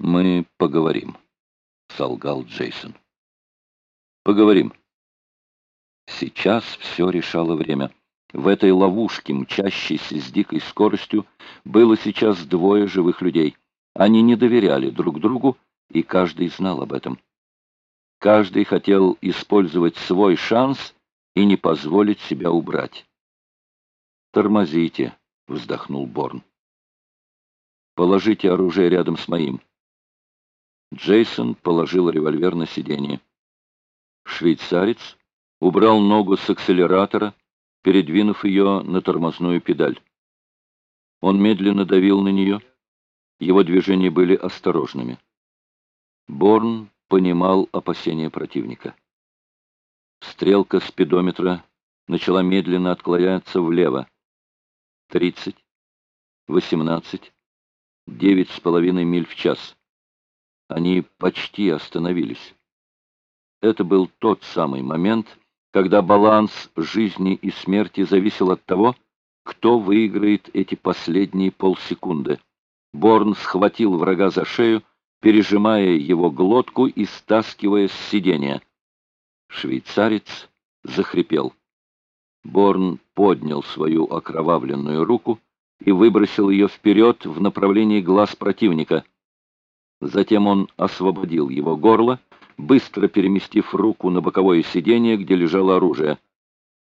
«Мы поговорим», — солгал Джейсон. «Поговорим». Сейчас все решало время. В этой ловушке, мчащейся с дикой скоростью, было сейчас двое живых людей. Они не доверяли друг другу, и каждый знал об этом. Каждый хотел использовать свой шанс и не позволить себя убрать. «Тормозите», — вздохнул Борн. «Положите оружие рядом с моим». Джейсон положил револьвер на сиденье. Швейцарец убрал ногу с акселератора, передвинув ее на тормозную педаль. Он медленно давил на нее. Его движения были осторожными. Борн понимал опасения противника. Стрелка спидометра начала медленно отклоняться влево. Тридцать, восемнадцать, девять с половиной миль в час. Они почти остановились. Это был тот самый момент, когда баланс жизни и смерти зависел от того, кто выиграет эти последние полсекунды. Борн схватил врага за шею, пережимая его глотку и стаскивая с сиденья. Швейцарец захрипел. Борн поднял свою окровавленную руку и выбросил ее вперед в направлении глаз противника. Затем он освободил его горло, быстро переместив руку на боковое сиденье, где лежало оружие.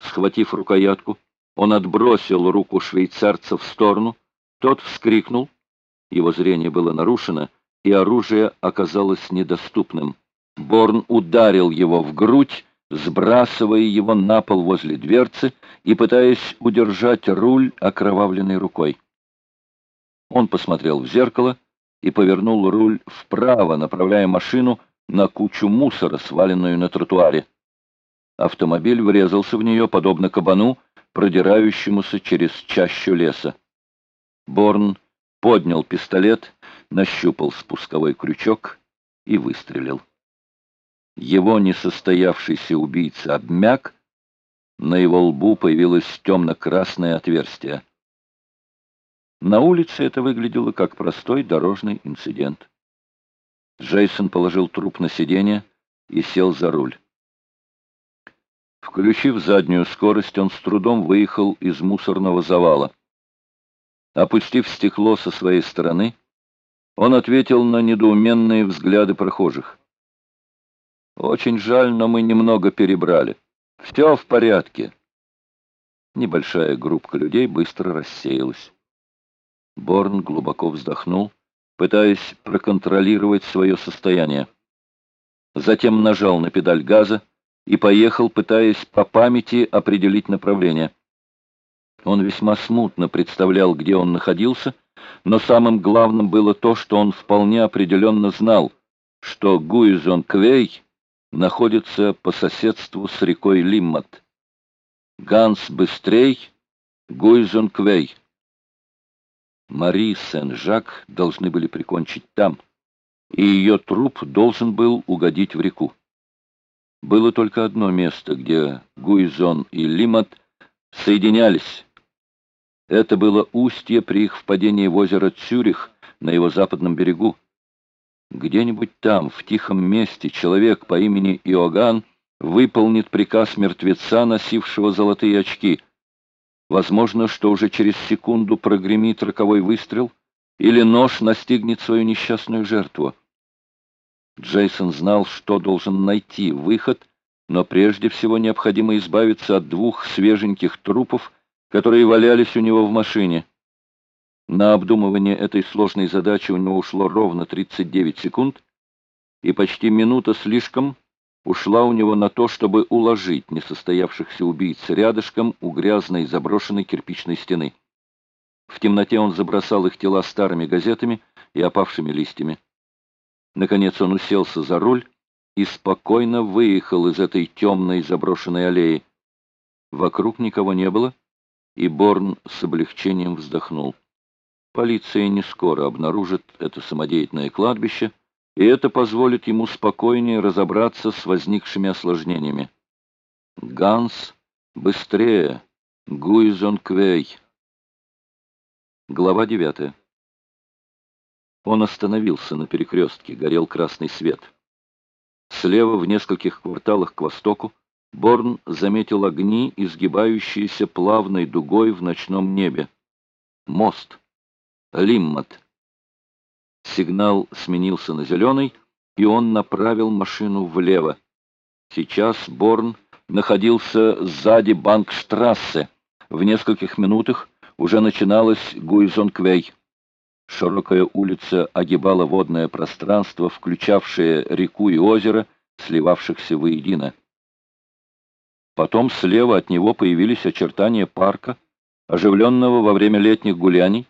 Схватив рукоятку, он отбросил руку швейцарца в сторону. Тот вскрикнул. Его зрение было нарушено, и оружие оказалось недоступным. Борн ударил его в грудь, сбрасывая его на пол возле дверцы и пытаясь удержать руль окровавленной рукой. Он посмотрел в зеркало и повернул руль вправо, направляя машину на кучу мусора, сваленную на тротуаре. Автомобиль врезался в нее, подобно кабану, продирающемуся через чащу леса. Борн поднял пистолет, нащупал спусковой крючок и выстрелил. Его несостоявшийся убийца обмяк, на его лбу появилось темно-красное отверстие. На улице это выглядело как простой дорожный инцидент. Джейсон положил труп на сиденье и сел за руль. Включив заднюю скорость, он с трудом выехал из мусорного завала. Опустив стекло со своей стороны, он ответил на недоуменные взгляды прохожих. «Очень жаль, но мы немного перебрали. Все в порядке». Небольшая группа людей быстро рассеялась. Борн глубоко вздохнул, пытаясь проконтролировать свое состояние. Затем нажал на педаль газа и поехал, пытаясь по памяти определить направление. Он весьма смутно представлял, где он находился, но самым главным было то, что он вполне определенно знал, что Гуизон-Квей находится по соседству с рекой Лиммат. Ганс Быстрей, Гуизон-Квей. Мари Сен-Жак должны были прикончить там, и ее труп должен был угодить в реку. Было только одно место, где Гуизон и Лимат соединялись. Это было устье при их впадении в озеро Цюрих на его западном берегу. Где-нибудь там, в тихом месте, человек по имени Иоганн выполнит приказ мертвеца, носившего золотые очки — Возможно, что уже через секунду прогремит роковой выстрел, или нож настигнет свою несчастную жертву. Джейсон знал, что должен найти выход, но прежде всего необходимо избавиться от двух свеженьких трупов, которые валялись у него в машине. На обдумывание этой сложной задачи у него ушло ровно 39 секунд, и почти минута слишком ушла у него на то, чтобы уложить несостоявшихся убийц рядышком у грязной заброшенной кирпичной стены. В темноте он забросал их тела старыми газетами и опавшими листьями. Наконец он уселся за руль и спокойно выехал из этой темной заброшенной аллеи. Вокруг никого не было, и Борн с облегчением вздохнул. Полиция не скоро обнаружит это самодеятельное кладбище, и это позволит ему спокойнее разобраться с возникшими осложнениями. Ганс, быстрее! Гуизон Квей! Глава девятая. Он остановился на перекрестке, горел красный свет. Слева, в нескольких кварталах к востоку, Борн заметил огни, изгибающиеся плавной дугой в ночном небе. Мост. Лиммат. Сигнал сменился на зеленый, и он направил машину влево. Сейчас Борн находился сзади Банкштрассе. В нескольких минутах уже начиналась Гуизонквей. Широкая улица огибала водное пространство, включавшее реку и озеро, сливавшихся воедино. Потом слева от него появились очертания парка, оживленного во время летних гуляний,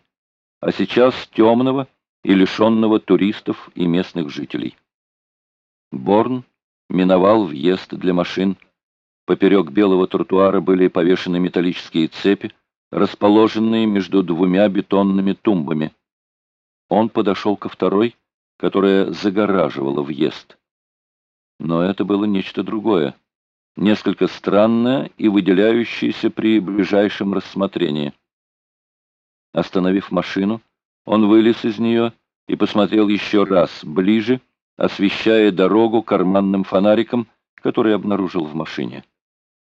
а сейчас темного и лишенного туристов и местных жителей. Борн миновал въезд для машин. Поперек белого тротуара были повешены металлические цепи, расположенные между двумя бетонными тумбами. Он подошел ко второй, которая загораживала въезд. Но это было нечто другое, несколько странное и выделяющееся при ближайшем рассмотрении. Остановив машину, он вылез из нее и посмотрел еще раз, ближе, освещая дорогу карманным фонариком, который обнаружил в машине.